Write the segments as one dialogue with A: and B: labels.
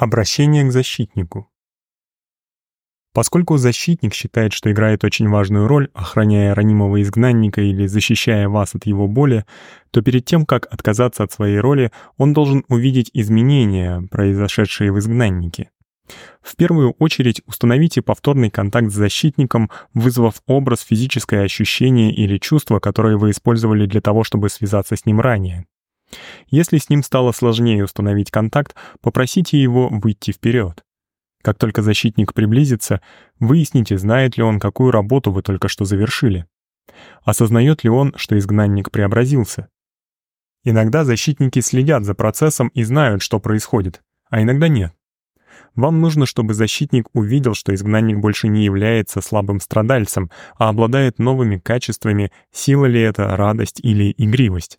A: Обращение к защитнику. Поскольку защитник считает, что играет очень важную роль, охраняя ранимого изгнанника или защищая вас от его боли, то перед тем, как отказаться от своей роли, он должен увидеть изменения, произошедшие в изгнаннике. В первую очередь установите повторный контакт с защитником, вызвав образ, физическое ощущение или чувство, которое вы использовали для того, чтобы связаться с ним ранее. Если с ним стало сложнее установить контакт, попросите его выйти вперед. Как только защитник приблизится, выясните, знает ли он, какую работу вы только что завершили. Осознает ли он, что изгнанник преобразился? Иногда защитники следят за процессом и знают, что происходит, а иногда нет. Вам нужно, чтобы защитник увидел, что изгнанник больше не является слабым страдальцем, а обладает новыми качествами, сила ли это, радость или игривость.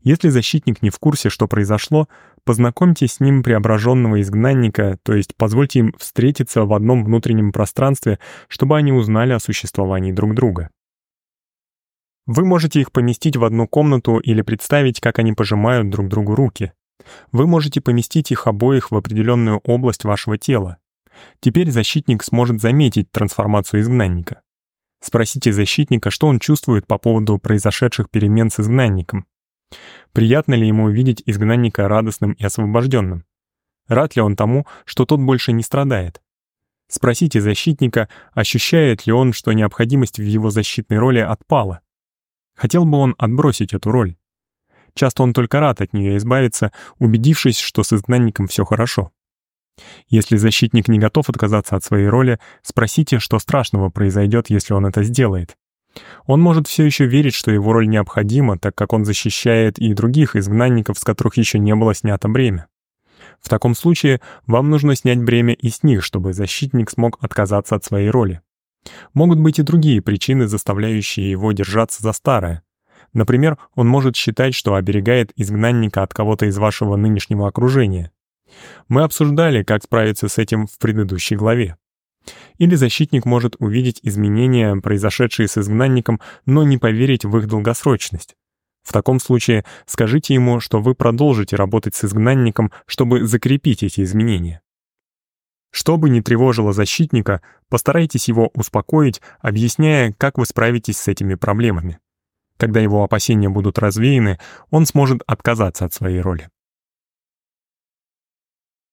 A: Если защитник не в курсе, что произошло, познакомьте с ним преображенного изгнанника, то есть позвольте им встретиться в одном внутреннем пространстве, чтобы они узнали о существовании друг друга. Вы можете их поместить в одну комнату или представить, как они пожимают друг другу руки. Вы можете поместить их обоих в определенную область вашего тела. Теперь защитник сможет заметить трансформацию изгнанника. Спросите защитника, что он чувствует по поводу произошедших перемен с изгнанником. Приятно ли ему видеть изгнанника радостным и освобожденным? Рад ли он тому, что тот больше не страдает? Спросите защитника, ощущает ли он, что необходимость в его защитной роли отпала. Хотел бы он отбросить эту роль? Часто он только рад от нее избавиться, убедившись, что с изгнанником все хорошо. Если защитник не готов отказаться от своей роли, спросите, что страшного произойдет, если он это сделает. Он может все еще верить, что его роль необходима, так как он защищает и других изгнанников, с которых еще не было снято бремя. В таком случае вам нужно снять бремя и с них, чтобы защитник смог отказаться от своей роли. Могут быть и другие причины, заставляющие его держаться за старое. Например, он может считать, что оберегает изгнанника от кого-то из вашего нынешнего окружения. Мы обсуждали, как справиться с этим в предыдущей главе. Или защитник может увидеть изменения, произошедшие с изгнанником, но не поверить в их долгосрочность. В таком случае скажите ему, что вы продолжите работать с изгнанником, чтобы закрепить эти изменения. Что бы ни тревожило защитника, постарайтесь его успокоить, объясняя, как вы справитесь с этими проблемами. Когда его опасения будут развеяны, он сможет отказаться от своей роли.